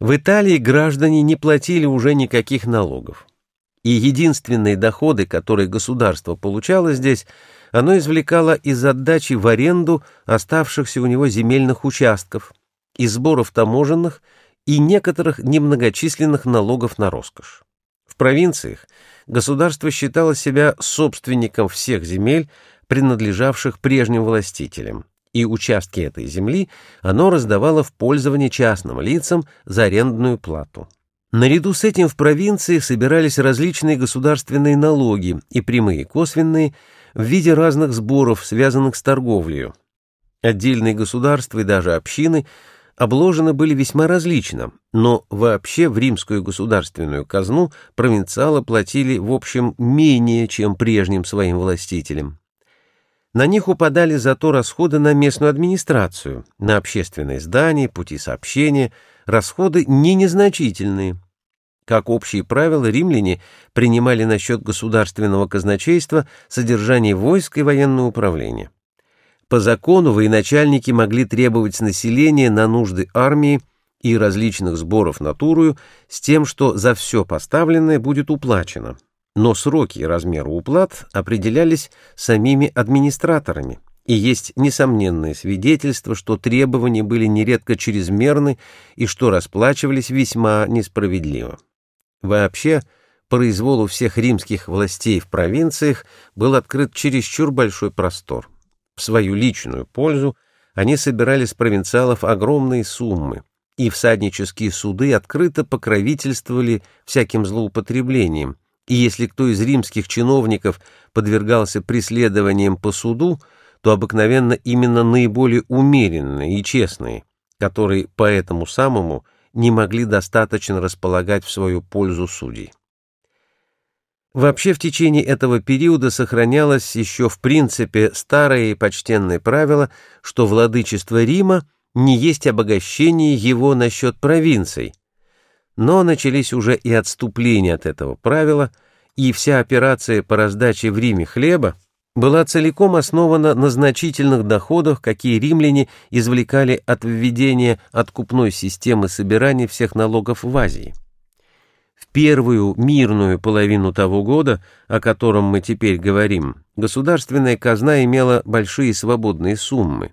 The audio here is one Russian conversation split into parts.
В Италии граждане не платили уже никаких налогов. И единственные доходы, которые государство получало здесь, оно извлекало из отдачи в аренду оставшихся у него земельных участков, из сборов таможенных и некоторых немногочисленных налогов на роскошь. В провинциях государство считало себя собственником всех земель, принадлежавших прежним властителям, и участки этой земли оно раздавало в пользование частным лицам за арендную плату. Наряду с этим в провинции собирались различные государственные налоги, и прямые, косвенные, в виде разных сборов, связанных с торговлей. Отдельные государства и даже общины обложены были весьма различно, но вообще в римскую государственную казну провинциалы платили в общем менее, чем прежним своим властителям. На них упадали зато расходы на местную администрацию, на общественные здания, пути сообщения, расходы не незначительные. Как общие правила, римляне принимали на счет государственного казначейства содержание войск и военное управление. По закону военачальники могли требовать с населения на нужды армии и различных сборов натурою с тем, что за все поставленное будет уплачено но сроки и размеры уплат определялись самими администраторами, и есть несомненное свидетельство, что требования были нередко чрезмерны и что расплачивались весьма несправедливо. Вообще, произволу всех римских властей в провинциях был открыт чересчур большой простор. В свою личную пользу они собирали с провинциалов огромные суммы, и всаднические суды открыто покровительствовали всяким злоупотреблениям, и если кто из римских чиновников подвергался преследованиям по суду, то обыкновенно именно наиболее умеренные и честные, которые по этому самому не могли достаточно располагать в свою пользу судей. Вообще в течение этого периода сохранялось еще в принципе старое и почтенное правило, что владычество Рима не есть обогащение его насчет провинций, но начались уже и отступления от этого правила, и вся операция по раздаче в Риме хлеба была целиком основана на значительных доходах, какие римляне извлекали от введения откупной системы собирания всех налогов в Азии. В первую мирную половину того года, о котором мы теперь говорим, государственная казна имела большие свободные суммы.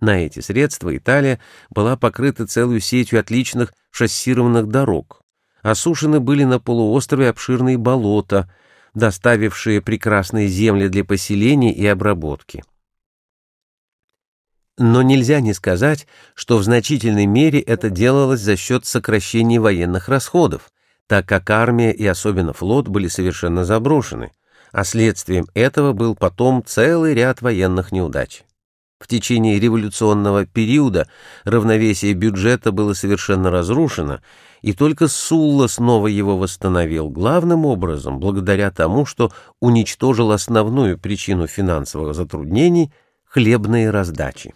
На эти средства Италия была покрыта целую сетью отличных шоссированных дорог. Осушены были на полуострове обширные болота, доставившие прекрасные земли для поселения и обработки. Но нельзя не сказать, что в значительной мере это делалось за счет сокращения военных расходов, так как армия и особенно флот были совершенно заброшены, а следствием этого был потом целый ряд военных неудач. В течение революционного периода равновесие бюджета было совершенно разрушено, и только Сулла снова его восстановил, главным образом благодаря тому, что уничтожил основную причину финансовых затруднений – хлебные раздачи.